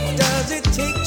What does it take?